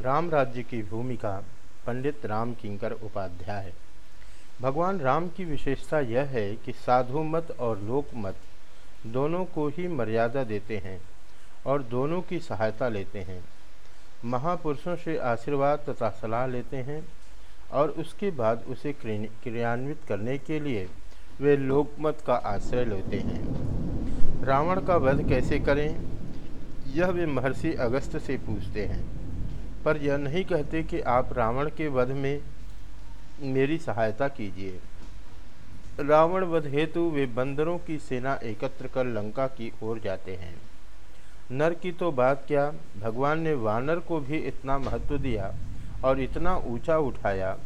राम राज्य की भूमिका पंडित राम किंकर उपाध्याय भगवान राम की विशेषता यह है कि साधु मत और लोक मत दोनों को ही मर्यादा देते हैं और दोनों की सहायता लेते हैं। महापुरुषों से आशीर्वाद तथा सलाह लेते हैं और उसके बाद उसे क्रियान्वित करने के लिए वे लोकमत का आश्रय लेते हैं। रावण का वध कैसे करें? यह वे महर्षि अगस्त से पूछते हैं। पर यह नहीं कहते कि आप रावण के वध में मेरी सहायता कीजिए। रावण वध हेतु वे बंदरों की सेना एकत्र कर लंका की ओर जाते हैं। नर की तो बात क्या? भगवान ने वानर को भी इतना महत्व दिया और इतना ऊँचा उठाया।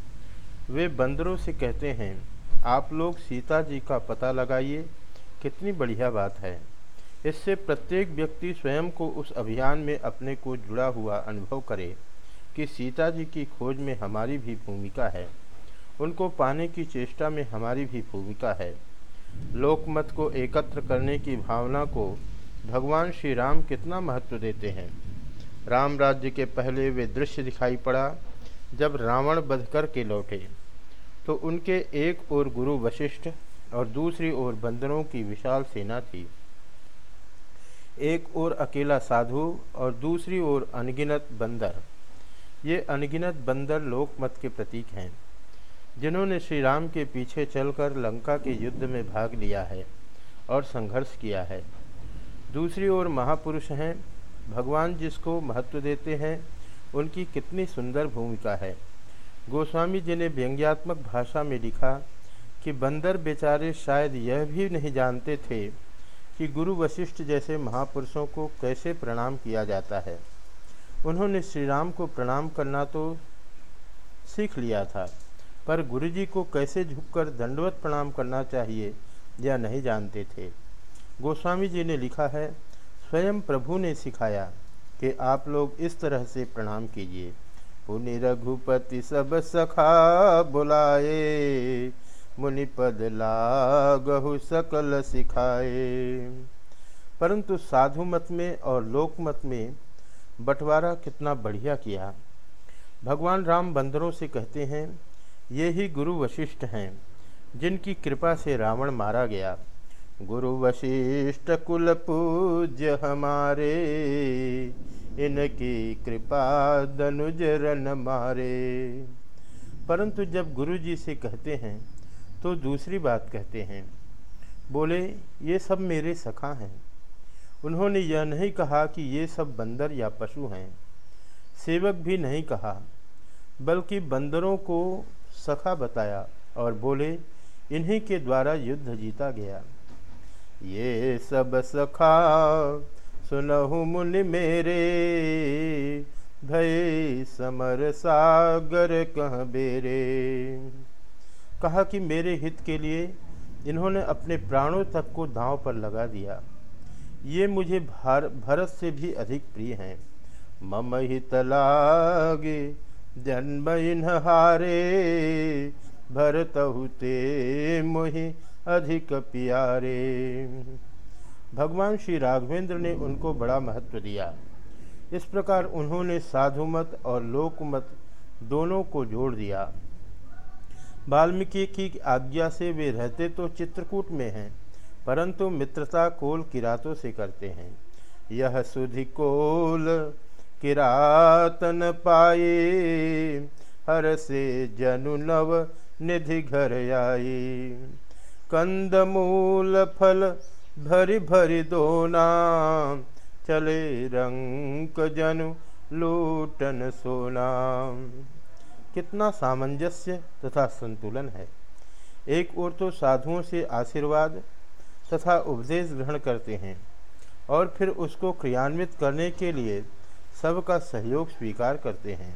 वे बंदरों से कहते हैं, आप लोग सीता जी का पता लगाइए, कितनी बढ़िया बात है। इससे प्रत्येक व्यक्ति स्वयं को उस अभियान में अपने को जुड़ा हुआ अनुभव करे कि सीता जी की खोज में हमारी भी भूमिका है। उनको पाने की चेष्टा में हमारी भी भूमिका है। लोकमत को एकत्र करने की भावना को भगवान श्री राम कितना महत्व देते हैं। राम राज्य के पहले वे दृश्य दिखाई पड़ा जब रावण बध कर के लौटे। तो उनके एक ओर गुरु वशिष्ठ और दूसरी ओर बंदरों की विशाल सेना थी। एक ओर अकेला साधु और दूसरी ओर अनगिनत बंदर। ये अनगिनत बंदर लोकमत के प्रतीक हैं, जिन्होंने श्री राम के पीछे चलकर लंका के युद्ध में भाग लिया है और संघर्ष किया है। दूसरी ओर महापुरुष हैं, भगवान जिसको महत्व देते हैं, उनकी कितनी सुंदर भूमिका है। गोस्वामी जी ने व्यंग्यात्मक भाषा में लिखा कि बंदर बेचारे शायद यह भी नहीं जानते थे कि गुरु वशिष्ठ जैसे महापुरुषों को कैसे प्रणाम किया जाता है। उन्होंने श्री राम को प्रणाम करना तो सीख लिया था, पर गुरु जी को कैसे झुककर दंडवत प्रणाम करना चाहिए यह नहीं जानते थे। गोस्वामी जी ने लिखा है, स्वयं प्रभु ने सिखाया कि आप लोग इस तरह से प्रणाम कीजिए। पुनि रघुपति सब सखा बुलाए मुनिपद लागहु सकल सिखाए। परंतु साधु मत में और लोक मत में बंटवारा कितना बढ़िया किया। भगवान राम बंदरों से कहते हैं, ये ही गुरु वशिष्ठ हैं, जिनकी कृपा से रावण मारा गया। गुरु वशिष्ठ कुल पूज्य हमारे, इनकी कृपा दनुज रन मारे। परंतु जब गुरु जी से कहते हैं तो दूसरी बात कहते हैं, बोले, ये सब मेरे सखा हैं। उन्होंने यह नहीं कहा कि ये सब बंदर या पशु हैं। सेवक भी नहीं कहा, बल्कि बंदरों को सखा बताया और बोले, इन्हीं के द्वारा युद्ध जीता गया। ये सब सखा, सुनहु मुनि मेरे, भय समर सागर कह बेरे? कहा कि मेरे हित के लिए इन्होंने अपने प्राणों तक को दांव पर लगा दिया। ये मुझे भार, भरत से भी अधिक प्रिय हैं। मम हित लागे, जन्म इन हारे, भरत हुते मोहि अधिक प्यारे। भगवान श्री राघवेंद्र ने उनको बड़ा महत्व दिया। इस प्रकार उन्होंने साधुमत और लोकमत दोनों को जोड़ दिया। वाल्मीकि की आज्ञा से वे रहते तो चित्रकूट में हैं, परंतु मित्रता कोल किरातों से करते हैं। यह सुधि कोल किरातन पाए, हर से जनु नव निधि घर आए। कंद मूल फल भरी भरी दोना, चले रंग जनु लूटन सोना। कितना सामंजस्य तथा संतुलन है। एक ओर तो साधुओं से आशीर्वाद तथा उपदेश ग्रहण करते हैं और फिर उसको क्रियान्वित करने के लिए सबका सहयोग स्वीकार करते हैं।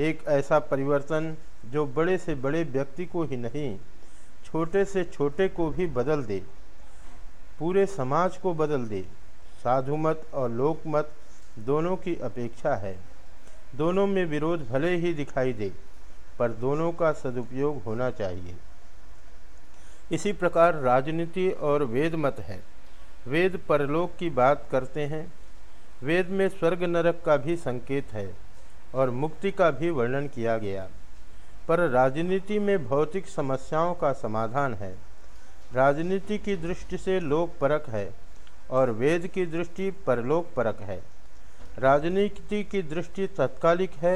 एक ऐसा परिवर्तन जो बड़े से बड़े व्यक्ति को ही नहीं, छोटे से छोटे को भी बदल दे, पूरे समाज को बदल दे। साधुमत और लोकमत दोनों की अपेक्षा है। दोनों में विरोध भले ही दिखाई दे, पर दोनों का सदुपयोग होना चाहिए। इसी प्रकार राजनीति और वेद मत है। वेद परलोक की बात करते हैं। वेद में स्वर्ग नरक का भी संकेत है और मुक्ति का भी वर्णन किया गया। पर राजनीति में भौतिक समस्याओं का समाधान है। राजनीति की दृष्टि से लोक परक है और वेद की दृष्टि परलोक परक है। राजनीति की दृष्टि तत्कालिक है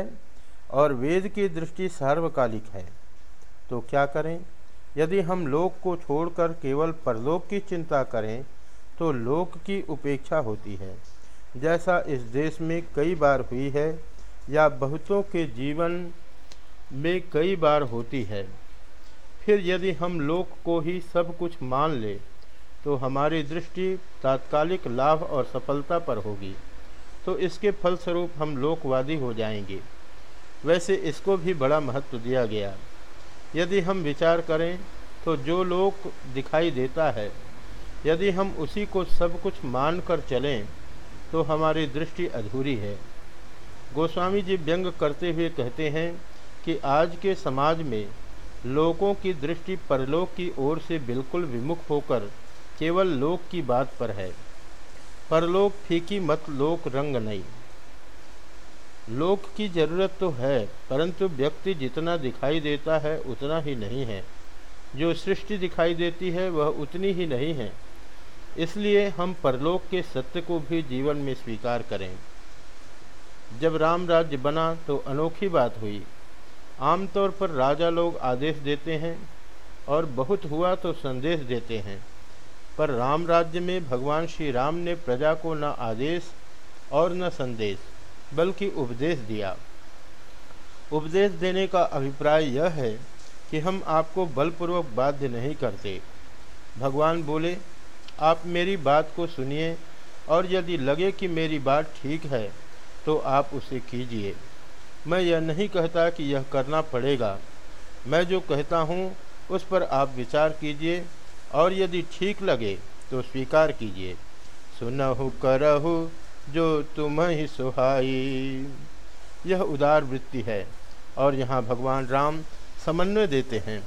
और वेद की दृष्टि सार्वकालिक है। तो क्या करें? यदि हम लोक को छोड़कर केवल परलोक की चिंता करें तो लोक की उपेक्षा होती है। जैसा इस देश में कई बार हुई है, या बहुतों के जीवन में कई बार होती है, फिर यदि हम लोक को ही सब कुछ मान ले तो हमारी दृष्टि तात्कालिक लाभ और सफलता पर होगी। तो इसके फलस्वरूप हम लोकवादी हो जाएँगे। वैसे इसको भी बड़ा महत्व दिया गया। यदि हम विचार करें तो जो लोक दिखाई देता है, यदि हम उसी को सब कुछ मान कर चलें तो हमारी दृष्टि अधूरी है। गोस्वामी जी व्यंग करते हुए कहते हैं कि आज के समाज में लोगों की दृष्टि परलोक की ओर से बिल्कुल विमुख होकर केवल लोक की बात पर है। परलोक फीकी मत लोक रंग नहीं। लोक की ज़रूरत तो है, परंतु व्यक्ति जितना दिखाई देता है, उतना ही नहीं है। जो सृष्टि दिखाई देती है, वह उतनी ही नहीं है। इसलिए हम परलोक के सत्य को भी जीवन में स्वीकार करें। जब राम राज्य बना तो अनोखी बात हुई। आमतौर पर राजा लोग आदेश देते हैं, और बहुत हुआ तो संदेश देते हैं। पर राम राज्य में भगवान श्री राम ने प्रजा को न आदेश और न संदेश, बल्कि उपदेश दिया। उपदेश देने का अभिप्राय यह है कि हम आपको बलपूर्वक बाध्य नहीं करते। भगवान बोले, आप मेरी बात को सुनिए और यदि लगे कि मेरी बात ठीक है तो आप उसे कीजिए। मैं यह नहीं कहता कि यह करना पड़ेगा। मैं जो कहता हूँ, उस पर आप विचार कीजिए और यदि ठीक लगे तो स्वीकार कीजिए। सुनहु करहु, जो तुम ही सुहाई। यह उदार वृत्ति है, और यहाँ भगवान राम समन्वय देते हैं।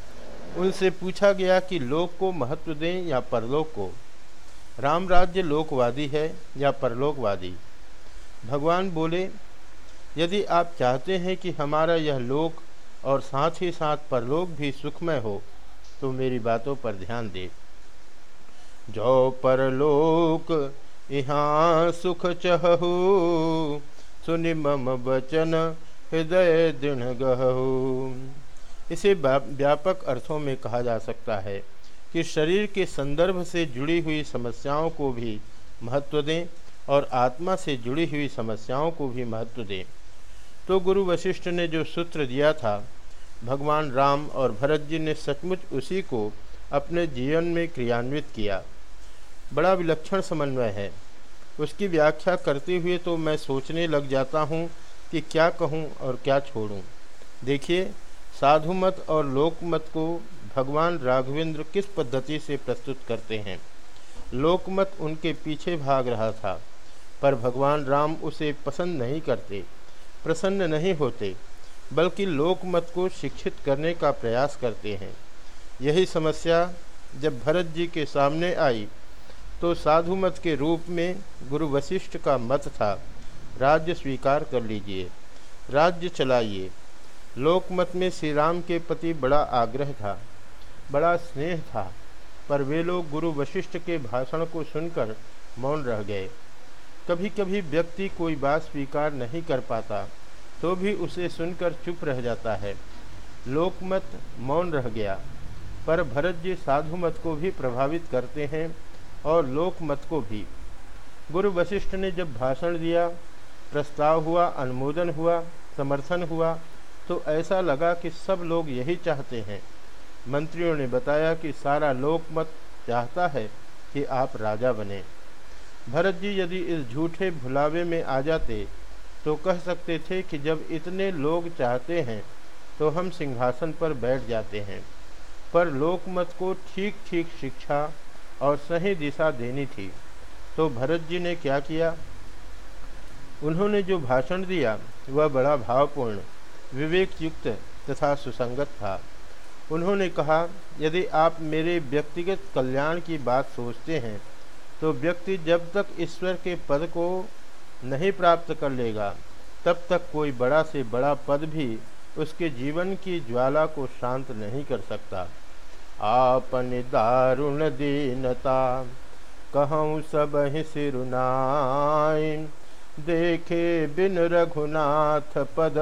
उनसे पूछा गया कि लोक को महत्व दें या परलोक को? राम राज्य लोकवादी है या परलोकवादी? भगवान बोले, यदि आप चाहते हैं कि हमारा यह लोक और साथ ही साथ परलोक भी सुखमय हो तो मेरी बातों पर ध्यान दे। जो परलोक यहाँ सुख चहु सुनि मम बचन हृदय दृढ़ गहु इसे व्यापक अर्थों में कहा जा सकता है कि शरीर के संदर्भ से जुड़ी हुई समस्याओं को भी महत्व दें और आत्मा से जुड़ी हुई समस्याओं को भी महत्व दें। तो गुरु वशिष्ठ ने जो सूत्र दिया था भगवान राम और भरत जी ने सचमुच उसी को अपने जीवन में क्रियान्वित किया। बड़ा विलक्षण समन्वय है। उसकी व्याख्या करते हुए तो मैं सोचने लग जाता हूँ कि क्या कहूँ और क्या छोड़ूँ। देखिए, साधु मत और लोकमत को भगवान राघवेंद्र किस पद्धति से प्रस्तुत करते हैं? लोकमत उनके पीछे भाग रहा था, पर भगवान राम उसे पसंद नहीं करते, प्रसन्न नहीं होते। बल्कि लोकमत को शिक्षित करने का प्रयास करते हैं। यही समस्या जब भरत जी के सामने आई तो साधु मत के रूप में गुरु वशिष्ठ का मत था। राज्य स्वीकार कर लीजिए, राज्य चलाइए। लोकमत में श्री राम के प्रति बड़ा आग्रह था, बड़ा स्नेह था, पर वे लोग गुरु वशिष्ठ के भाषण को सुनकर मौन रह गए। कभी कभी व्यक्ति कोई बात स्वीकार नहीं कर पाता तो भी उसे सुनकर चुप रह जाता है। लोकमत मौन रह गया। पर भरत जी साधु मत को भी प्रभावित करते हैं और लोकमत को भी। गुरु वशिष्ठ ने जब भाषण दिया, प्रस्ताव हुआ, अनुमोदन हुआ, समर्थन हुआ तो ऐसा लगा कि सब लोग यही चाहते हैं। मंत्रियों ने बताया कि सारा लोकमत चाहता है कि आप राजा बने। भरत जी यदि इस झूठे भुलावे में आ जाते तो कह सकते थे कि जब इतने लोग चाहते हैं तो हम सिंहासन पर बैठ जाते हैं। पर लोकमत को ठीक ठीक शिक्षा और सही दिशा देनी थी। तो भरत जी ने क्या किया? उन्होंने जो भाषण दिया, वह बड़ा भावपूर्ण विवेक युक्त तथा सुसंगत था। उन्होंने कहा, यदि आप मेरे व्यक्तिगत कल्याण की बात सोचते हैं तो व्यक्ति जब तक ईश्वर के पद को नहीं प्राप्त कर लेगा, तब तक कोई बड़ा से बड़ा पद भी उसके जीवन की ज्वाला को शांत नहीं कर सकता। आपन दारुण दीनता, कहूँ सब ही सिरुनाय देखे बिन रघुनाथ पद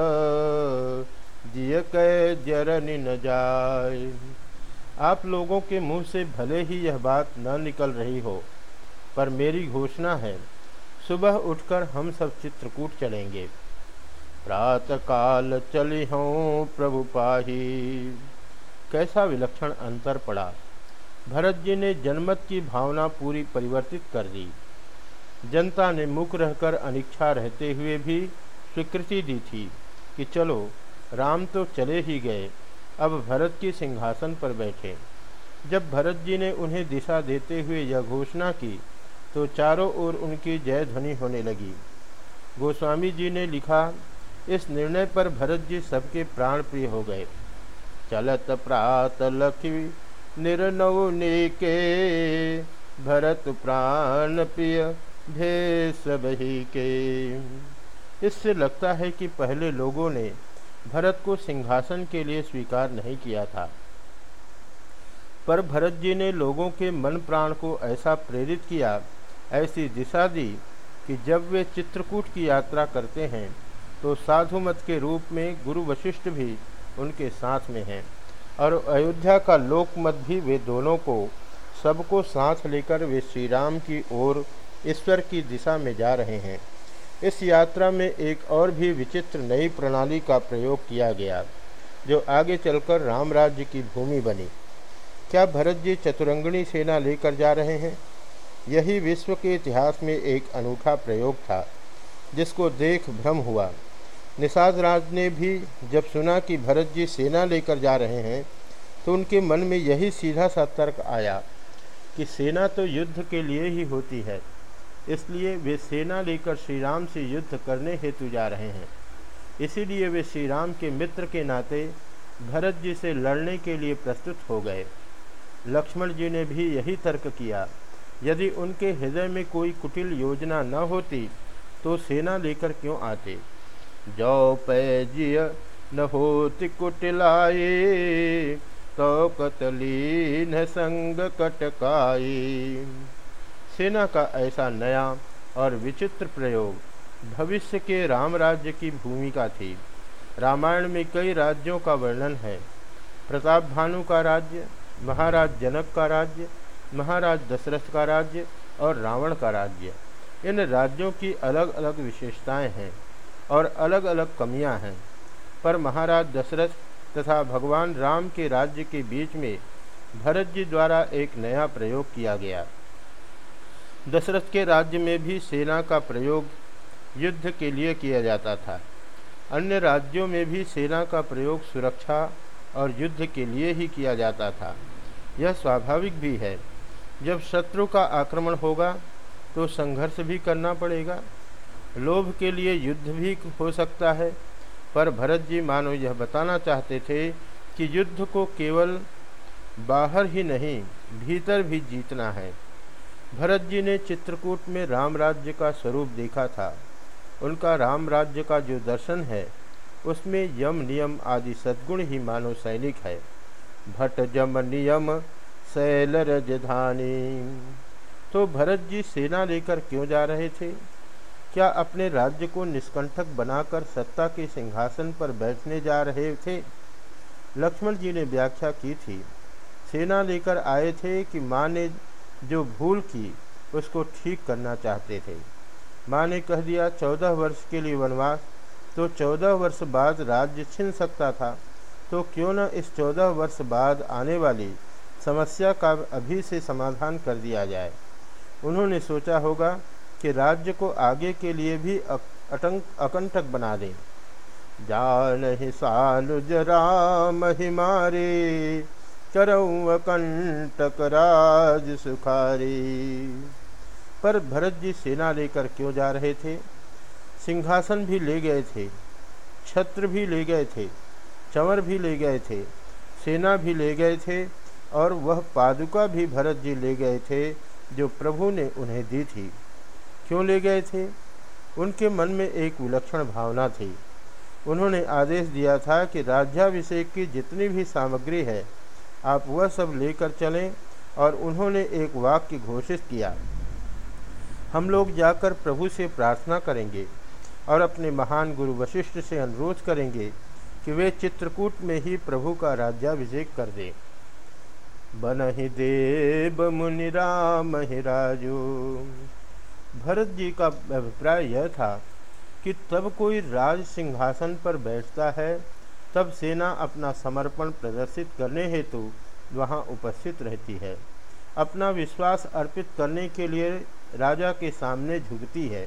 दिय कै जरनि न जाय आप लोगों के मुँह से भले ही यह बात न निकल रही हो, पर मेरी घोषणा है सुबह उठकर हम सब चित्रकूट चलेंगे। प्रातः काल चली हूँ प्रभु पाही। कैसा विलक्षण अंतर पड़ा। भरत जी ने जनमत की भावना पूरी परिवर्तित कर दी। जनता ने मुख रहकर अनिच्छा रहते हुए भी स्वीकृति दी थी कि चलो, राम तो चले ही गए, अब भरत के सिंहासन पर बैठे। जब भरत जी ने उन्हें दिशा देते हुए यह घोषणा की तो चारों ओर उनकी जय ध्वनि होने लगी। गोस्वामी जी ने लिखा, इस निर्णय पर भरत जी सबके प्राण प्रिय हो गए। चलत प्रात लखी निर्नवने के भरत प्राण प्रिय भेष बही के इससे लगता है कि पहले लोगों ने भरत को सिंहासन के लिए स्वीकार नहीं किया था। पर भरत जी ने लोगों के मन प्राण को ऐसा प्रेरित किया ऐसी दिशा दी कि जब वे चित्रकूट की यात्रा करते हैं तो साधु मत के रूप में गुरु वशिष्ठ भी उनके साथ में हैं। और अयोध्या का लोकमत भी वे दोनों को, सबको साथ लेकर वे श्री राम की ओर, ईश्वर की दिशा में जा रहे हैं। इस यात्रा में एक और भी विचित्र नई प्रणाली का प्रयोग किया गया, जो आगे चलकर राम राज्य की भूमि बनी। क्या भरत जी चतुरंगणी सेना लेकर जा रहे हैं? यही विश्व के इतिहास में एक अनूठा प्रयोग था, जिसको देख भ्रम हुआ। निषाद राज ने भी जब सुना कि भरत जी सेना लेकर जा रहे हैं तो उनके मन में यही सीधा सा तर्क आया कि सेना तो युद्ध के लिए ही होती है, इसलिए वे सेना लेकर श्री राम से युद्ध करने हेतु जा रहे हैं। इसीलिए वे श्री राम के मित्र के नाते भरत जी से लड़ने के लिए प्रस्तुत हो गए। लक्ष्मण जी ने भी यही तर्क किया। यदि उनके हृदय में कोई कुटिल योजना न होती तो सेना लेकर क्यों आते? जो पैजिय, न होति कुटिलाए तो कतलीन संग कटकाई सेना का ऐसा नया और विचित्र प्रयोग भविष्य के राम राज्य की भूमिका थी। रामायण में कई राज्यों का वर्णन है। प्रताप भानु का राज्य, महाराज जनक का राज्य महाराज दशरथ का राज्य और रावण का राज्य। इन राज्यों की अलग अलग विशेषताएँ हैं और अलग अलग कमियाँ हैं। पर महाराज दशरथ तथा भगवान राम के राज्य के बीच में भरत जी द्वारा एक नया प्रयोग किया गया। दशरथ के राज्य में भी सेना का प्रयोग युद्ध के लिए किया जाता था। अन्य राज्यों में भी सेना का प्रयोग सुरक्षा और युद्ध के लिए ही किया जाता था। यह स्वाभाविक भी है। जब शत्रु का आक्रमण होगा तो संघर्ष भी करना पड़ेगा। लोभ के लिए युद्ध भी हो सकता है, पर भरत जी मानो यह बताना चाहते थे कि युद्ध को केवल बाहर ही नहीं, भीतर भी जीतना है। भरत जी ने चित्रकूट में राम राज्य का स्वरूप देखा था। उनका राम राज्य का जो दर्शन है, उसमें यम नियम आदि सद्गुण ही मानो सैनिक है। भट्ट जम नियम शैल रजधानी तो भरत जी सेना लेकर क्यों जा रहे थे? क्या अपने राज्य को निष्कंठक बनाकर सत्ता के सिंहासन पर बैठने जा रहे थे? लक्ष्मण जी ने व्याख्या की थी। सेना लेकर आए थे कि माँ ने जो भूल की, उसको ठीक करना चाहते थे। माँ ने कह दिया, चौदह वर्ष के लिए वनवास। तो चौदह वर्ष बाद राज्य छिन सकता था। तो क्यों न इस चौदह वर्ष बाद आने वाली समस्या का अभी से समाधान कर दिया जाए। उन्होंने सोचा होगा कि राज्य को आगे के लिए भी अटंक, अकंटक बना दें। जान ही सानुज राम हिमारे करऊ अकंटक राज सुखारी। पर भरत जी सेना लेकर क्यों जा रहे थे? सिंहासन भी ले गए थे, छत्र भी ले गए थे, चंवर भी ले गए थे, सेना भी ले गए थे और वह पादुका भी भरत जी ले गए थे, जो प्रभु ने उन्हें दी थी। क्यों ले गए थे? उनके मन में एक विलक्षण भावना थी। उन्होंने आदेश दिया था कि राज्याभिषेक की जितनी भी सामग्री है, आप वह सब लेकर चलें और उन्होंने एक वाक्य घोषित किया। हम लोग जाकर प्रभु से प्रार्थना करेंगे और अपने महान गुरु वशिष्ठ से अनुरोध करेंगे कि वे चित्रकूट में ही प्रभु का राज्याभिषेक कर दें। बन ही देव मुनि राम ही राजू। भरत जी का अभिप्राय यह था कि तब कोई राज सिंहासन पर बैठता है, तब सेना अपना समर्पण प्रदर्शित करने हेतु वहाँ उपस्थित रहती है। अपना विश्वास अर्पित करने के लिए राजा के सामने झुकती है,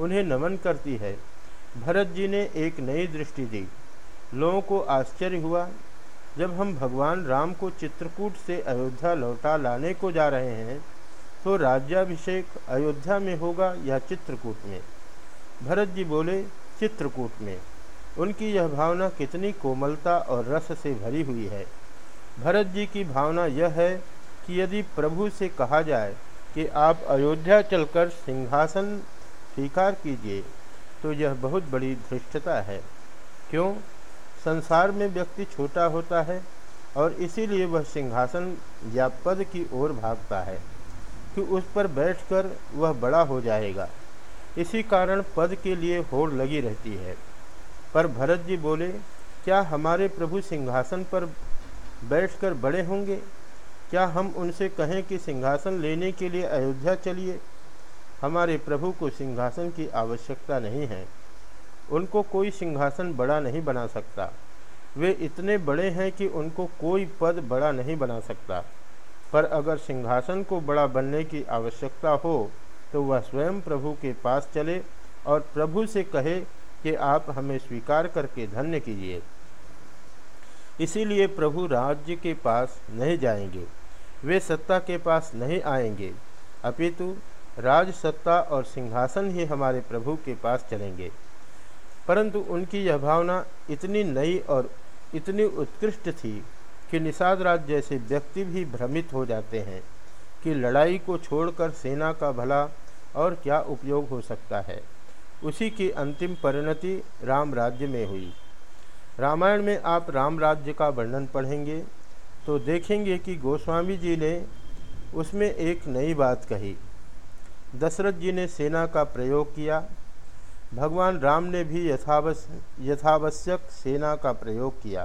उन्हें नमन करती है। भरत जी ने एक नई दृष्टि दी। लोगों को आश्चर्य हुआ जब हम भगवान राम को चित्रकूट से अयोध्या लौटा लाने को जा रहे हैं तो राज्याभिषेक अयोध्या में होगा या चित्रकूट में? भरत जी बोले, चित्रकूट में। उनकी यह भावना कितनी कोमलता और रस से भरी हुई है। भरत जी की भावना यह है कि यदि प्रभु से कहा जाए कि आप अयोध्या चलकर सिंहासन स्वीकार कीजिए तो यह बहुत बड़ी धृष्टता है। क्यों? संसार में व्यक्ति छोटा होता है और इसीलिए वह सिंहासन या पद की ओर भागता है कि उस पर बैठकर वह बड़ा हो जाएगा। इसी कारण पद के लिए होड़ लगी रहती है। पर भरत जी बोले, क्या हमारे प्रभु सिंहासन पर बैठकर बड़े होंगे? क्या हम उनसे कहें कि सिंहासन लेने के लिए अयोध्या चलिए? हमारे प्रभु को सिंहासन की आवश्यकता नहीं है। उनको कोई सिंहासन बड़ा नहीं बना सकता। वे इतने बड़े हैं कि उनको कोई पद बड़ा नहीं बना सकता। पर अगर सिंहासन को बड़ा बनने की आवश्यकता हो तो वह स्वयं प्रभु के पास चले और प्रभु से कहे कि आप हमें स्वीकार करके धन्य कीजिए। इसीलिए प्रभु राज्य के पास नहीं जाएँगे। वे सत्ता के पास नहीं आएँगे। अपितु राज सत्ता और सिंहासन ही हमारे प्रभु के पास चलेंगे। परंतु उनकी यह भावना इतनी नई और इतनी उत्कृष्ट थी कि निषाद राज जैसे व्यक्ति भी भ्रमित हो जाते हैं कि लड़ाई को छोड़कर सेना का भला और क्या उपयोग हो सकता है। उसी की अंतिम परिणति राम राज्य में हुई। रामायण में आप राम राज्य का वर्णन पढ़ेंगे तो देखेंगे कि गोस्वामी जी ने उसमें एक नई बात कही। दशरथ जी ने सेना का प्रयोग किया भगवान राम ने भी यथावश यथावश्यक सेना का प्रयोग किया,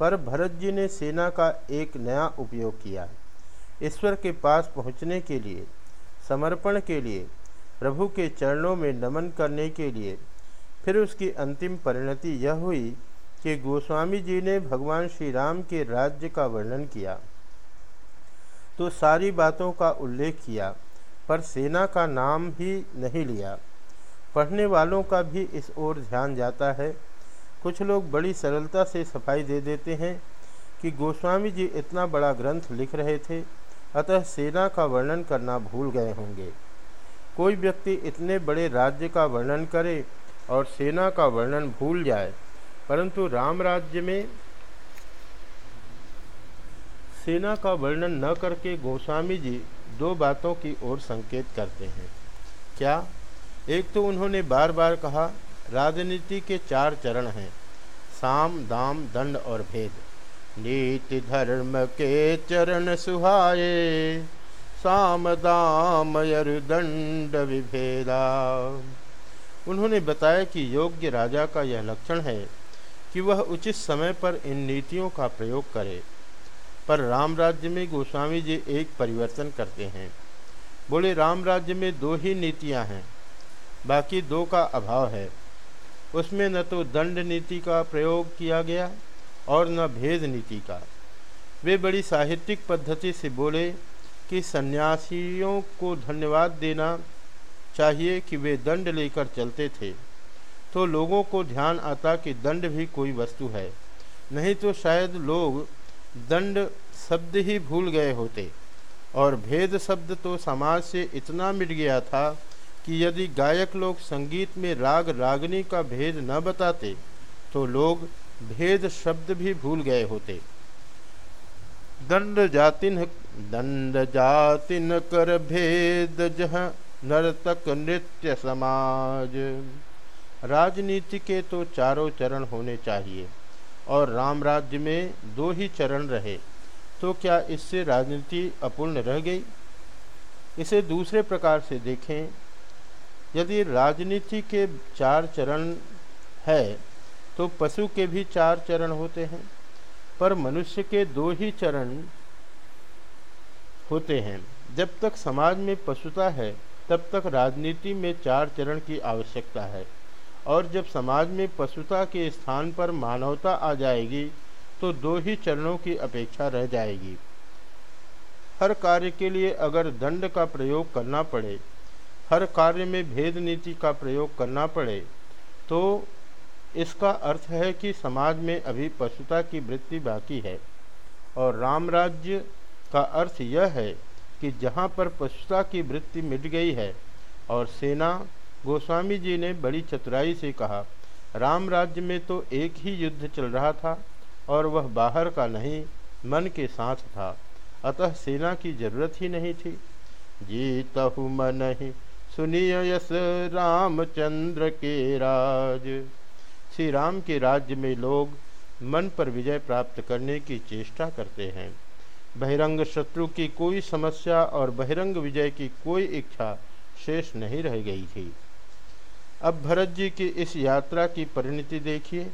पर भरत जी ने सेना का एक नया उपयोग किया। ईश्वर के पास पहुँचने के लिए, समर्पण के लिए, प्रभु के चरणों में नमन करने के लिए, फिर उसकी अंतिम परिणति यह हुई कि गोस्वामी जी ने भगवान श्री राम के राज्य का वर्णन किया। तो सारी बातों का उल्लेख किया, पर सेना का नाम ही नहीं लिया। पढ़ने वालों का भी इस ओर ध्यान जाता है। कुछ लोग बड़ी सरलता से सफ़ाई दे देते हैं कि गोस्वामी जी इतना बड़ा ग्रंथ लिख रहे थे, अतः सेना का वर्णन करना भूल गए होंगे। कोई व्यक्ति इतने बड़े राज्य का वर्णन करे और सेना का वर्णन भूल जाए, परंतु राम राज्य में सेना का वर्णन न करके गोस्वामी जी दो बातों की ओर संकेत करते हैं। क्या? एक तो उन्होंने बार बार कहा, राजनीति के चार चरण हैं, साम, दाम, दंड और भेद। नीति धर्म के चरण सुहाए, साम, दाम दंड विभेदा। उन्होंने बताया कि योग्य राजा का यह लक्षण है कि वह उचित समय पर इन नीतियों का प्रयोग करे। पर राम राज्य में गोस्वामी जी एक परिवर्तन करते हैं। बोले, राम राज्य में दो ही नीतियाँ हैं। बाकी दो का अभाव है। उसमें न तो दंड नीति का प्रयोग किया गया और न भेद नीति का। वे बड़ी साहित्यिक पद्धति से बोले कि सन्यासियों को धन्यवाद देना चाहिए कि वे दंड लेकर चलते थे। तो लोगों को ध्यान आता कि दंड भी कोई वस्तु है। नहीं तो शायद लोग दंड शब्द ही भूल गए होते। और भेद शब्द तो समाज से इतना मिट गया था कि यदि गायक लोग संगीत में राग रागनी का भेद न बताते तो लोग भेद शब्द भी भूल गए होते। दंड जातिन दंड जातिन कर भेद जह नर्तक नृत्य समाज। राजनीति के तो चारों चरण होने चाहिए, और राम राज्य में दो ही चरण रहे तो क्या इससे राजनीति अपूर्ण रह गई? इसे दूसरे प्रकार से देखें। यदि राजनीति के चार चरण है तो पशु के भी चार चरण होते हैं, पर मनुष्य के दो ही चरण होते हैं। जब तक समाज में पशुता है, तब तक राजनीति में चार चरण की आवश्यकता है। और जब समाज में पशुता के स्थान पर मानवता आ जाएगी तो दो ही चरणों की अपेक्षा रह जाएगी। हर कार्य के लिए अगर दंड का प्रयोग करना पड़े हर कार्य में भेद नीति का प्रयोग करना पड़े तो इसका अर्थ है कि समाज में अभी पशुता की वृत्ति बाकी है। और राम राज्य का अर्थ यह है कि जहाँ पर पशुता की वृत्ति मिट गई है, और सेना गोस्वामी जी ने बड़ी चतुराई से कहा राम राज्य में तो एक ही युद्ध चल रहा था, और वह बाहर का नहीं, मन के साथ था। अतः सेना की ज़रूरत ही नहीं थी। जीतहु मन ही सुनिय यस रामचंद्र के राज। श्री राम के राज्य में लोग मन पर विजय प्राप्त करने की चेष्टा करते हैं। बहिरंग शत्रु की कोई समस्या और बहिरंग विजय की कोई इच्छा शेष नहीं रह गई थी। अब भरत जी की इस यात्रा की परिणति देखिए।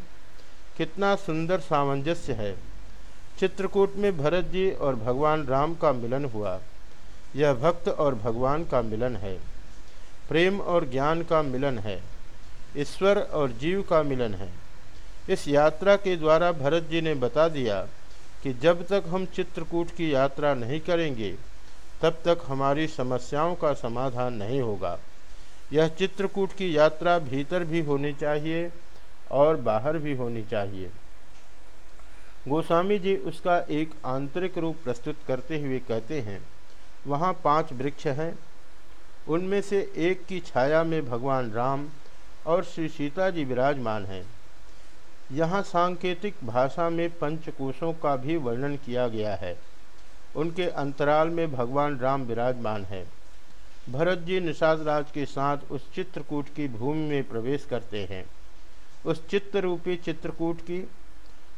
कितना सुंदर सामंजस्य है। चित्रकूट में भरत जी और भगवान राम का मिलन हुआ। यह भक्त और भगवान का मिलन है। प्रेम और ज्ञान का मिलन है, ईश्वर और जीव का मिलन है। इस यात्रा के द्वारा भरत जी ने बता दिया कि जब तक हम चित्रकूट की यात्रा नहीं करेंगे, तब तक हमारी समस्याओं का समाधान नहीं होगा। यह चित्रकूट की यात्रा भीतर भी होनी चाहिए और बाहर भी होनी चाहिए। गोस्वामी जी उसका एक आंतरिक रूप प्रस्तुत करते हुए कहते हैं, वहाँ पाँच वृक्ष हैं। उनमें से एक की छाया में भगवान राम और श्री सीता जी विराजमान हैं। यहाँ सांकेतिक भाषा में पंचकोशों का भी वर्णन किया गया है। उनके अंतराल में भगवान राम विराजमान है। भरत जी निषाद राज के साथ उस चित्रकूट की भूमि में प्रवेश करते हैं। उस चित्त रूपी चित्रकूट की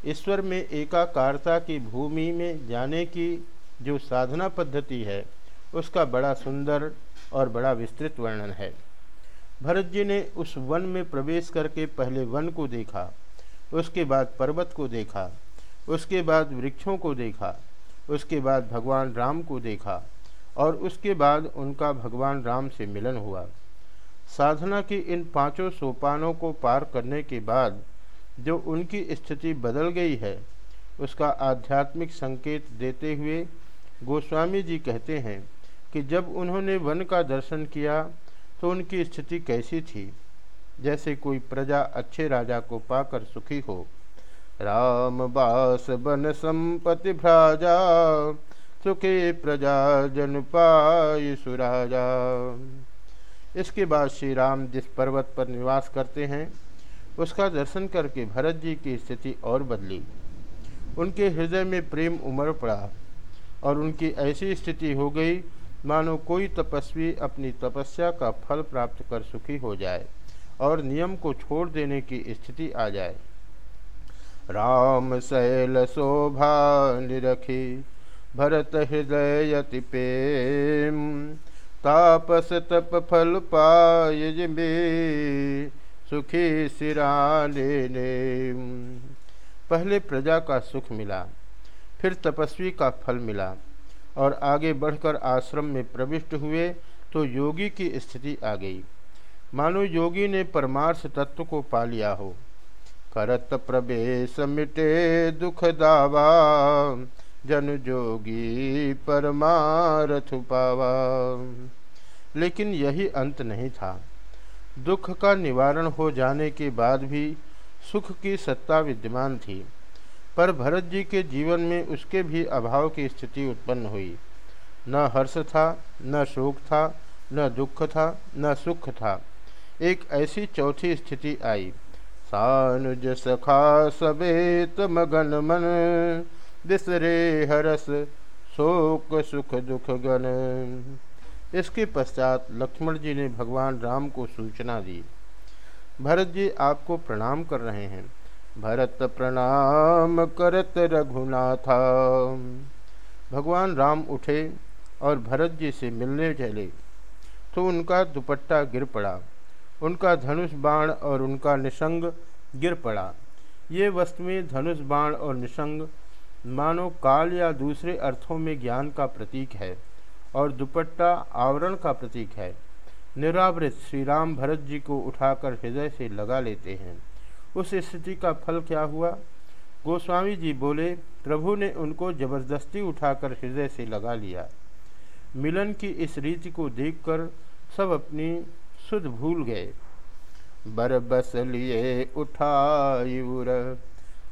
ईश्वर में एकाकारता की भूमि में जाने की जो साधना पद्धति है, उसका बड़ा सुंदर और बड़ा विस्तृत वर्णन है। भरत जी ने उस वन में प्रवेश करके पहले वन को देखा, उसके बाद पर्वत को देखा, उसके बाद वृक्षों को देखा, उसके बाद भगवान राम को देखा और उसके बाद उनका भगवान राम से मिलन हुआ। साधना के इन पाँचों सोपानों को पार करने के बाद जो उनकी स्थिति बदल गई है, उसका आध्यात्मिक संकेत देते हुए गोस्वामी जी कहते हैं कि जब उन्होंने वन का दर्शन किया तो उनकी स्थिति कैसी थी? जैसे कोई प्रजा अच्छे राजा को पाकर सुखी हो। राम बास बन संपत्ति भ्राजा, सुखे प्रजा जन पाय सुराजा। इसके बाद श्री राम जिस पर्वत पर निवास करते हैं, उसका दर्शन करके भरत जी की स्थिति और बदली। उनके हृदय में प्रेम उमड़ पड़ा और उनकी ऐसी स्थिति हो गई मानो कोई तपस्वी अपनी तपस्या का फल प्राप्त कर सुखी हो जाए और नियम को छोड़ देने की स्थिति आ जाए। राम शैल शोभा निरखी, भरत हृदय प्रेम तापस तप फल पाय सुखी सिराने ने पहले प्रजा का सुख मिला, फिर तपस्वी का फल मिला। और आगे बढ़कर आश्रम में प्रविष्ट हुए तो योगी की स्थिति आ गई। मानो योगी ने परमार्थ तत्व को पा लिया हो। करत प्रवेश मिटे दुख दावा, जन जोगी परमारथ पावा। लेकिन यही अंत नहीं था। दुख का निवारण हो जाने के बाद भी सुख की सत्ता विद्यमान थी। पर भरत जी के जीवन में उसके भी अभाव की स्थिति उत्पन्न हुई। न हर्ष था, न शोक था, न दुख था, न सुख था। एक ऐसी चौथी स्थिति आई। सानुज सखा सवेत मगन मन बिसरे हरस शोक सुख दुख गन। इसके पश्चात लक्ष्मण जी ने भगवान राम को सूचना दी। भरत जी आपको प्रणाम कर रहे हैं। भरत प्रणाम करत रघुनाथा। भगवान राम उठे और भरत जी से मिलने चले तो उनका दुपट्टा गिर पड़ा, उनका धनुष बाण और उनका निशंग गिर पड़ा। ये वस्तुएँ धनुष बाण और निशंग मानो काल या दूसरे अर्थों में ज्ञान का प्रतीक है और दुपट्टा आवरण का प्रतीक है। निरावृत श्री राम भरत जी को उठाकर हृदय से लगा लेते हैं। उस स्थिति का फल क्या हुआ? गोस्वामी जी बोले, प्रभु ने उनको ज़बरदस्ती उठाकर हृदय से लगा लिया। मिलन की इस रीति को देखकर सब अपनी सुध भूल गए। बर बस लिए उठायुर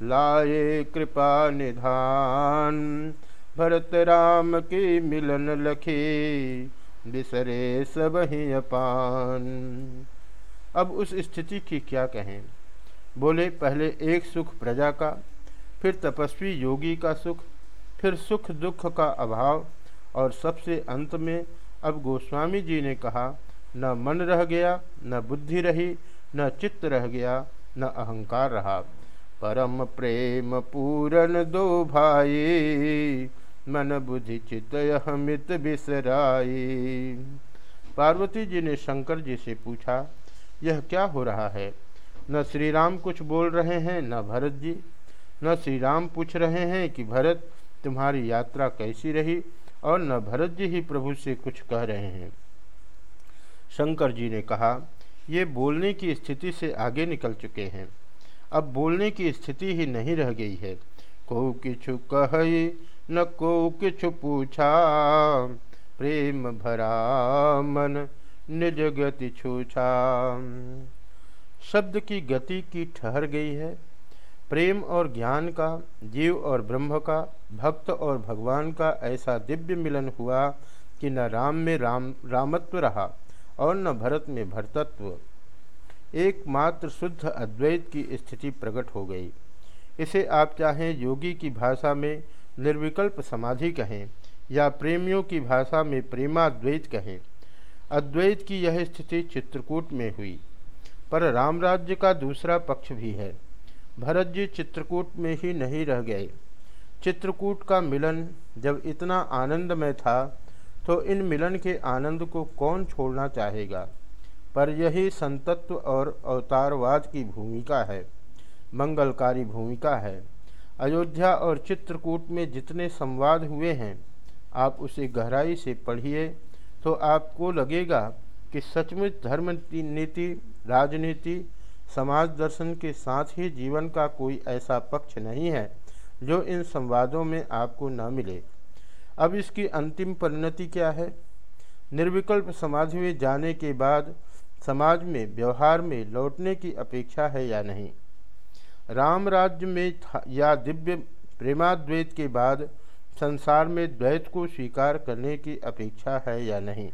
लाए कृपा निधान। भरत राम की मिलन लखे, बिसरे सब ही अपान। अब उस स्थिति की क्या कहें? बोले, पहले एक सुख प्रजा का, फिर तपस्वी योगी का सुख, फिर सुख दुख का अभाव, और सबसे अंत में अब गोस्वामी जी ने कहा, न मन रह गया, न बुद्धि रही, न चित्त रह गया, न अहंकार रहा। परम प्रेम पूरन दो भाई, मन बुद्धि चित मित बिसराई। पार्वती जी ने शंकर जी से पूछा, यह क्या हो रहा है? न श्री राम कुछ बोल रहे हैं, न भरत जी। न श्री राम पूछ रहे हैं कि, भरत, तुम्हारी यात्रा कैसी रही? और न भरत जी ही प्रभु से कुछ कह रहे हैं। शंकर जी ने कहा, ये बोलने की स्थिति से आगे निकल चुके हैं। अब बोलने की स्थिति ही नहीं रह गई है। को किछु कह, न को किछु पूछा। प्रेम भरा मन, निज गति छूछा। शब्द की गति की ठहर गई है। प्रेम और ज्ञान का, जीव और ब्रह्म का, भक्त और भगवान का ऐसा दिव्य मिलन हुआ कि न राम में राम, रामत्व रहा और न भरत में भरतत्व। एकमात्र शुद्ध अद्वैत की स्थिति प्रकट हो गई। इसे आप चाहें योगी की भाषा में निर्विकल्प समाधि कहें या प्रेमियों की भाषा में प्रेमाद्वैत कहें। अद्वैत की यह स्थिति चित्रकूट में हुई। पर राम राज्य का दूसरा पक्ष भी है। भरत जी चित्रकूट में ही नहीं रह गए। चित्रकूट का मिलन जब इतना आनंदमय था तो इन मिलन के आनंद को कौन छोड़ना चाहेगा? पर यही संतत्व और अवतारवाद की भूमिका है, मंगलकारी भूमिका है। अयोध्या और चित्रकूट में जितने संवाद हुए हैं, आप उसे गहराई से पढ़िए तो आपको लगेगा कि सचमुच धर्म नीति, राजनीति, समाज दर्शन के साथ ही जीवन का कोई ऐसा पक्ष नहीं है, जो इन संवादों में आपको न मिले। अब इसकी अंतिम परिणति क्या है? निर्विकल्प समाधि में जाने के बाद समाज में व्यवहार में लौटने की अपेक्षा है या नहीं? राम राज्य में या दिव्य प्रेमाद्वैत के बाद संसार में द्वैत को स्वीकार करने की अपेक्षा है या नहीं?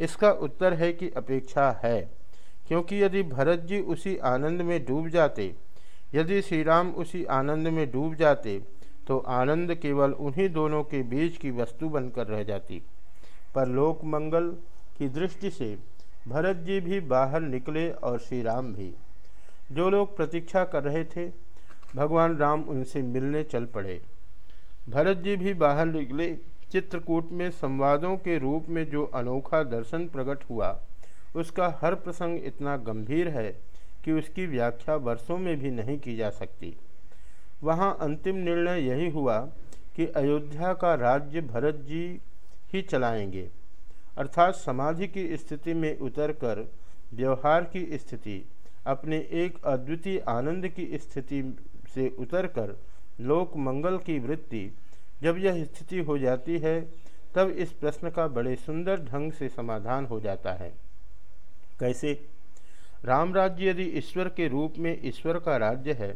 इसका उत्तर है कि अपेक्षा है, क्योंकि यदि भरत जी उसी आनंद में डूब जाते, यदि श्री राम उसी आनंद में डूब जाते तो आनंद केवल उन्हीं दोनों के बीच की वस्तु बनकर रह जाती। पर लोक मंगल की दृष्टि से भरत जी भी बाहर निकले और श्री राम भी। जो लोग प्रतीक्षा कर रहे थे, भगवान राम उनसे मिलने चल पड़े। भरत जी भी बाहर निकले चित्रकूट में संवादों के रूप में जो अनोखा दर्शन प्रकट हुआ, उसका हर प्रसंग इतना गंभीर है कि उसकी व्याख्या वर्षों में भी नहीं की जा सकती। वहाँ अंतिम निर्णय यही हुआ कि अयोध्या का राज्य भरत जी ही चलाएँगे, अर्थात समाधि की स्थिति में उतरकर व्यवहार की स्थिति, अपने एक अद्वितीय आनंद की स्थिति से उतरकर लोक मंगल की वृत्ति जब यह स्थिति हो जाती है, तब इस प्रश्न का बड़े सुंदर ढंग से समाधान हो जाता है। कैसे? राम राज्य यदि ईश्वर के रूप में ईश्वर का राज्य है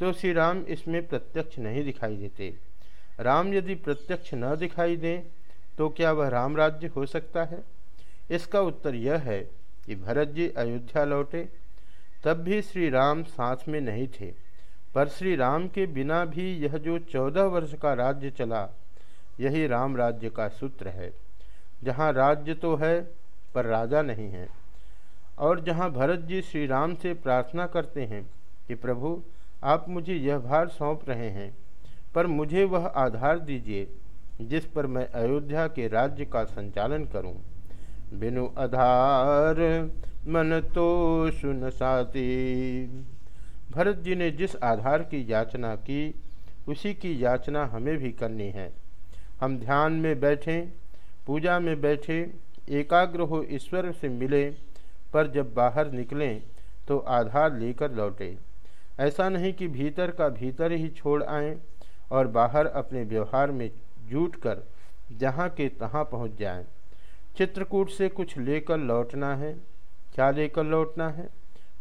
तो श्री राम इसमें प्रत्यक्ष नहीं दिखाई देते। राम यदि प्रत्यक्ष न दिखाई दें तो क्या वह राम राज्य हो सकता है? इसका उत्तर यह है कि भरत जी अयोध्या लौटे, तब भी श्री राम साथ में नहीं थे। पर श्री राम के बिना भी यह जो चौदह वर्ष का राज्य चला, यही राम राज्य का सूत्र है। जहाँ राज्य तो है, पर राजा नहीं है। और जहाँ भरत जी श्री राम से प्रार्थना करते हैं कि प्रभु, आप मुझे यह भार सौंप रहे हैं, पर मुझे वह आधार दीजिए, जिस पर मैं अयोध्या के राज्य का संचालन करूँ। बिनु आधार, मन तो सुन साती भरत जी ने जिस आधार की याचना की, उसी की याचना हमें भी करनी है। हम ध्यान में बैठें, पूजा में बैठे, एकाग्र हो ईश्वर से मिले, पर जब बाहर निकलें तो आधार लेकर लौटें। ऐसा नहीं कि भीतर का भीतर ही छोड़ आएँ और बाहर अपने व्यवहार में जूट कर, जहाँ के तहाँ पहुँच जाएँ। चित्रकूट से कुछ लेकर लौटना है, क्या लेकर लौटना है?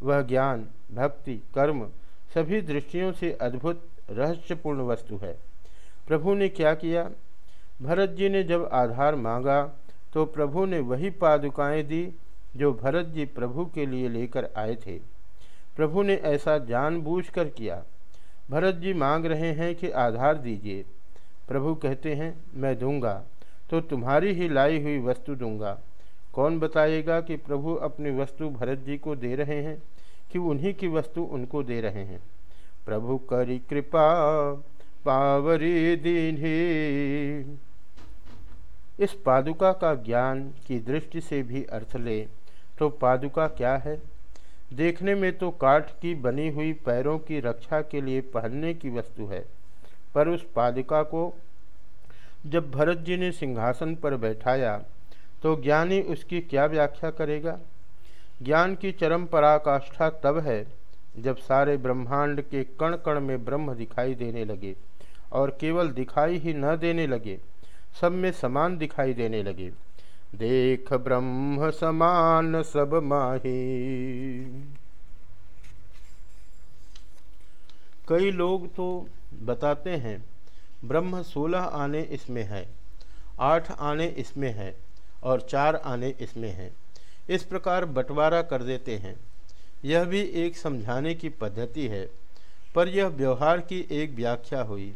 वह ज्ञान, भक्ति, कर्म सभी दृष्टियों से अद्भुत, रहस्यपूर्ण वस्तु है। प्रभु ने क्या किया? भरत जी ने जब आधार मांगा तो प्रभु ने वही पादुकाएँ दी, जो भरत जी प्रभु के लिए लेकर आए थे। प्रभु ने ऐसा जानबूझकर किया। भरत जी मांग रहे हैं कि आधार दीजिए। प्रभु कहते हैं, मैं दूँगा तो तुम्हारी ही लाई हुई वस्तु दूँगा। कौन बताएगा कि प्रभु अपनी वस्तु भरत जी को दे रहे हैं, कि उन्हीं की वस्तु उनको दे रहे हैं? प्रभु करी कृपा पावरी दीन्ही इस पादुका का ज्ञान की दृष्टि से भी अर्थ ले तो पादुका क्या है? देखने में तो काठ की बनी हुई पैरों की रक्षा के लिए पहनने की वस्तु है, पर उस पादुका को जब भरत जी ने सिंहासन पर बैठाया तो ज्ञानी उसकी क्या व्याख्या करेगा? ज्ञान की चरम पराकाष्ठा तब है जब सारे ब्रह्मांड के कण कण में ब्रह्म दिखाई देने लगे और केवल दिखाई ही न देने लगे, सब में समान दिखाई देने लगे। देख ब्रह्म समान सब माही। कई लोग तो बताते हैं, ब्रह्म सोलह आने इसमें है, आठ आने इसमें है और चार आने इसमें हैं। इस प्रकार बंटवारा कर देते हैं। यह भी एक समझाने की पद्धति है, पर यह व्यवहार की एक व्याख्या हुई।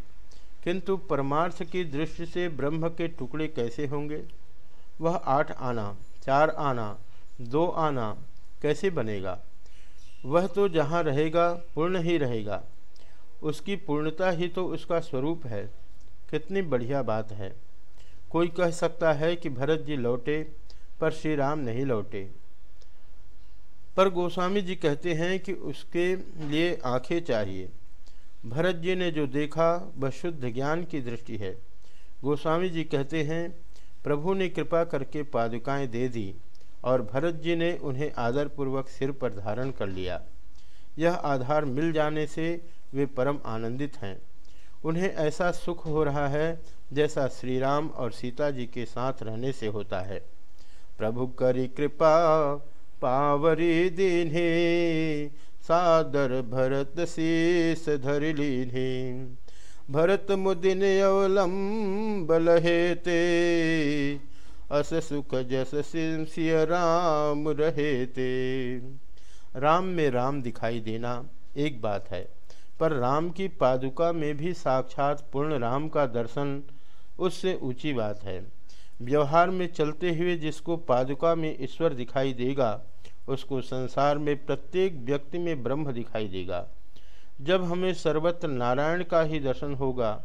किंतु परमार्थ की दृष्टि से ब्रह्म के टुकड़े कैसे होंगे? वह आठ आना, चार आना, दो आना कैसे बनेगा? वह तो जहाँ रहेगा, पूर्ण ही रहेगा। उसकी पूर्णता ही तो उसका स्वरूप है। कितनी बढ़िया बात है। कोई कह सकता है कि भरत जी लौटे, पर श्री राम नहीं लौटे। पर गोस्वामी जी कहते हैं कि उसके लिए आँखें चाहिए। भरत जी ने जो देखा, वह शुद्ध ज्ञान की दृष्टि है। गोस्वामी जी कहते हैं, प्रभु ने कृपा करके पादुकाएँ दे दी, और भरत जी ने उन्हें आदरपूर्वक सिर पर धारण कर लिया। यह आधार मिल जाने से वे परम आनंदित हैं। उन्हें ऐसा सुख हो रहा है जैसा श्री राम और सीता जी के साथ रहने से होता है। प्रभु करी कृपा, पावरी दीन्हे, सादर भरत शीस धर लीन्हे। भरत मुदिन अवलंबल हेते अस सुख जस सिंह राम रहेते राम में राम दिखाई देना एक बात है। पर राम की पादुका में भी साक्षात पूर्ण राम का दर्शन उससे ऊँची बात है। व्यवहार में चलते हुए जिसको पादुका में ईश्वर दिखाई देगा, उसको संसार में प्रत्येक व्यक्ति में ब्रह्म दिखाई देगा। जब हमें सर्वत्र नारायण का ही दर्शन होगा,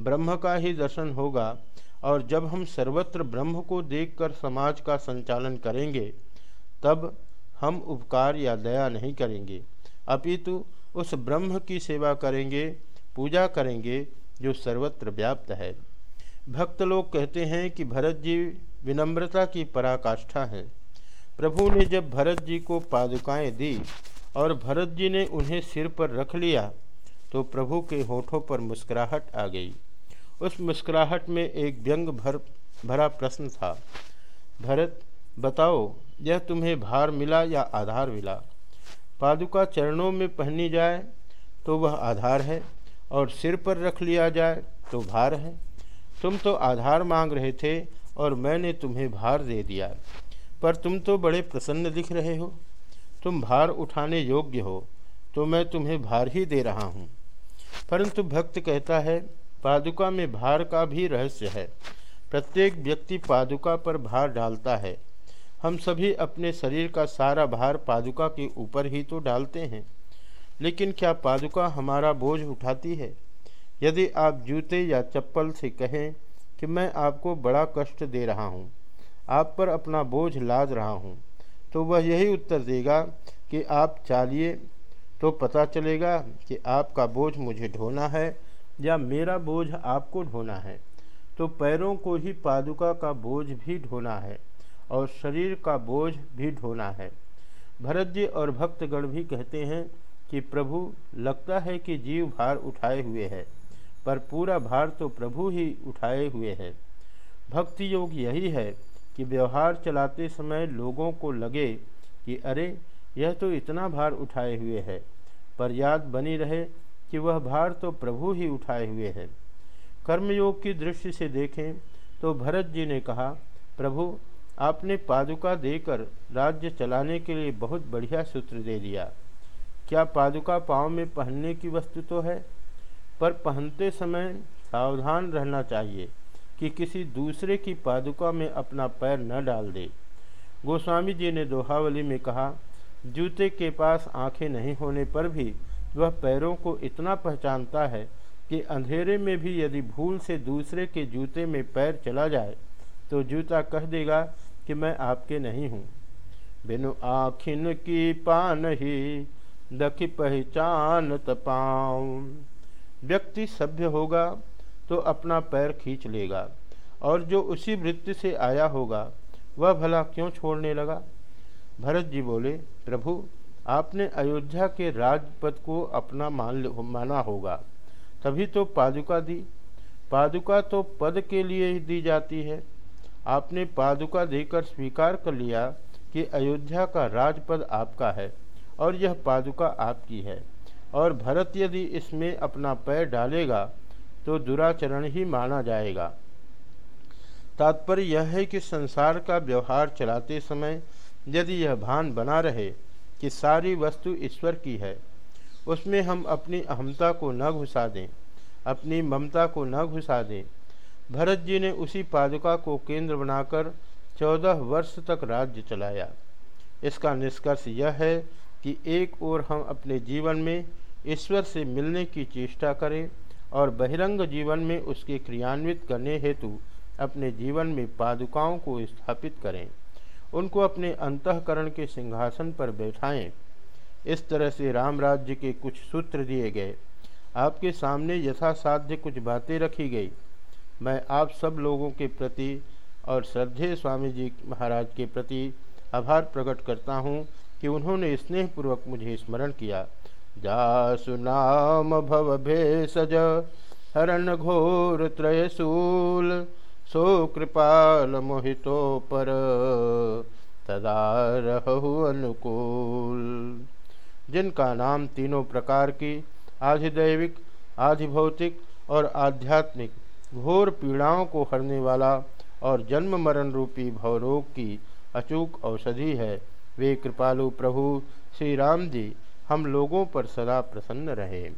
ब्रह्म का ही दर्शन होगा, और जब हम सर्वत्र ब्रह्म को देखकर समाज का संचालन करेंगे, तब हम उपकार या दया नहीं करेंगे। अपितु उस ब्रह्म की सेवा करेंगे, पूजा करेंगे, जो सर्वत्र व्याप्त है। भक्त लोग कहते हैं कि भरत जी विनम्रता की पराकाष्ठा है। प्रभु ने जब भरत जी को पादुकाएँ दी और भरत जी ने उन्हें सिर पर रख लिया तो प्रभु के होठों पर मुस्कुराहट आ गई। उस मुस्कुराहट में एक व्यंग भर, भरा प्रश्न था। भरत, बताओ, यह तुम्हें भार मिला या आधार मिला? पादुका चरणों में पहनी जाए तो वह आधार है, और सिर पर रख लिया जाए तो भार है। तुम तो आधार मांग रहे थे, और मैंने तुम्हें भार दे दिया। पर तुम तो बड़े प्रसन्न दिख रहे हो। तुम भार उठाने योग्य हो तो मैं तुम्हें भार ही दे रहा हूँ। परंतु भक्त कहता है, पादुका में भार का भी रहस्य है। प्रत्येक व्यक्ति पादुका पर भार डालता है। हम सभी अपने शरीर का सारा भार पादुका के ऊपर ही तो डालते हैं। लेकिन क्या पादुका हमारा बोझ उठाती है? यदि आप जूते या चप्पल से कहें कि मैं आपको बड़ा कष्ट दे रहा हूँ, आप पर अपना बोझ लाद रहा हूँ तो वह यही उत्तर देगा कि आप चालिए तो पता चलेगा कि आपका बोझ मुझे ढोना है या मेरा बोझ आपको ढोना है। तो पैरों को ही पादुका का बोझ भी ढोना है। और शरीर का बोझ भी ढोना है। भरत जी और भक्तगण भी कहते हैं कि प्रभु, लगता है कि जीव भार उठाए हुए है, पर पूरा भार तो प्रभु ही उठाए हुए है। भक्ति योग यही है कि व्यवहार चलाते समय लोगों को लगे कि अरे, यह तो इतना भार उठाए हुए है, पर याद बनी रहे कि वह भार तो प्रभु ही उठाए हुए है। कर्मयोग की दृष्टि से देखें तो भरत जी ने कहा, प्रभु आपने पादुका देकर राज्य चलाने के लिए बहुत बढ़िया सूत्र दे दिया। क्या पादुका पाँव में पहनने की वस्तु तो है? पर पहनते समय सावधान रहना चाहिए कि किसी दूसरे की पादुका में अपना पैर न डाल दे। गोस्वामी जी ने दोहावली में कहा, जूते के पास आँखें नहीं होने पर भी वह पैरों को इतना पहचानता है कि अंधेरे में भी यदि भूल से दूसरे के जूते में पैर चला जाए तो जूता कह देगा कि मैं आपके नहीं हूँ। बिनु आखिन की पान ही दखी पहचान तपाऊ। व्यक्ति सभ्य होगा तो अपना पैर खींच लेगा, और जो उसी वृत्ति से आया होगा, वह भला क्यों छोड़ने लगा? भरत जी बोले, प्रभु, आपने अयोध्या के राजपद को अपना मान माना होगा। तभी तो पादुका दी। पादुका तो पद के लिए ही दी जाती है। आपने पादुका देकर स्वीकार कर लिया कि अयोध्या का राजपद आपका है और यह पादुका आपकी है। और भरत यदि इसमें अपना पैर डालेगा तो दुराचरण ही माना जाएगा। तात्पर्य यह है कि संसार का व्यवहार चलाते समय यदि यह भान बना रहे कि सारी वस्तु ईश्वर की है, उसमें हम अपनी अहमता को न घुसा दें, अपनी ममता को न घुसा दें भरत जी ने उसी पादुका को केंद्र बनाकर चौदह वर्ष तक राज्य चलाया। इसका निष्कर्ष यह है कि एक ओर हम अपने जीवन में ईश्वर से मिलने की चेष्टा करें और बहिरंग जीवन में उसके क्रियान्वित करने हेतु अपने जीवन में पादुकाओं को स्थापित करें। उनको अपने अंतकरण के सिंहासन पर बैठाएँ। इस तरह से राम राज्य के कुछ सूत्र दिए गए। आपके सामने यथासाध्य कुछ बातें रखी गई। मैं आप सब लोगों के प्रति और श्रद्धेय स्वामी जी महाराज के प्रति आभार प्रकट करता हूँ कि उन्होंने स्नेहपूर्वक मुझे स्मरण किया। जा सुनाम भव भेषज, हरण घोर त्रयसूल सो कृपाल मोहितो पर, तदा रहु अनुकूल। जिनका नाम तीनों प्रकार की, आधिदैविक, आधिभौतिक और आध्यात्मिक घोर पीड़ाओं को हरने वाला और जन्म मरण रूपी भवरोग की अचूक औषधि है। वे कृपालु प्रभु, श्री राम जी, हम लोगों पर सदा प्रसन्न रहे।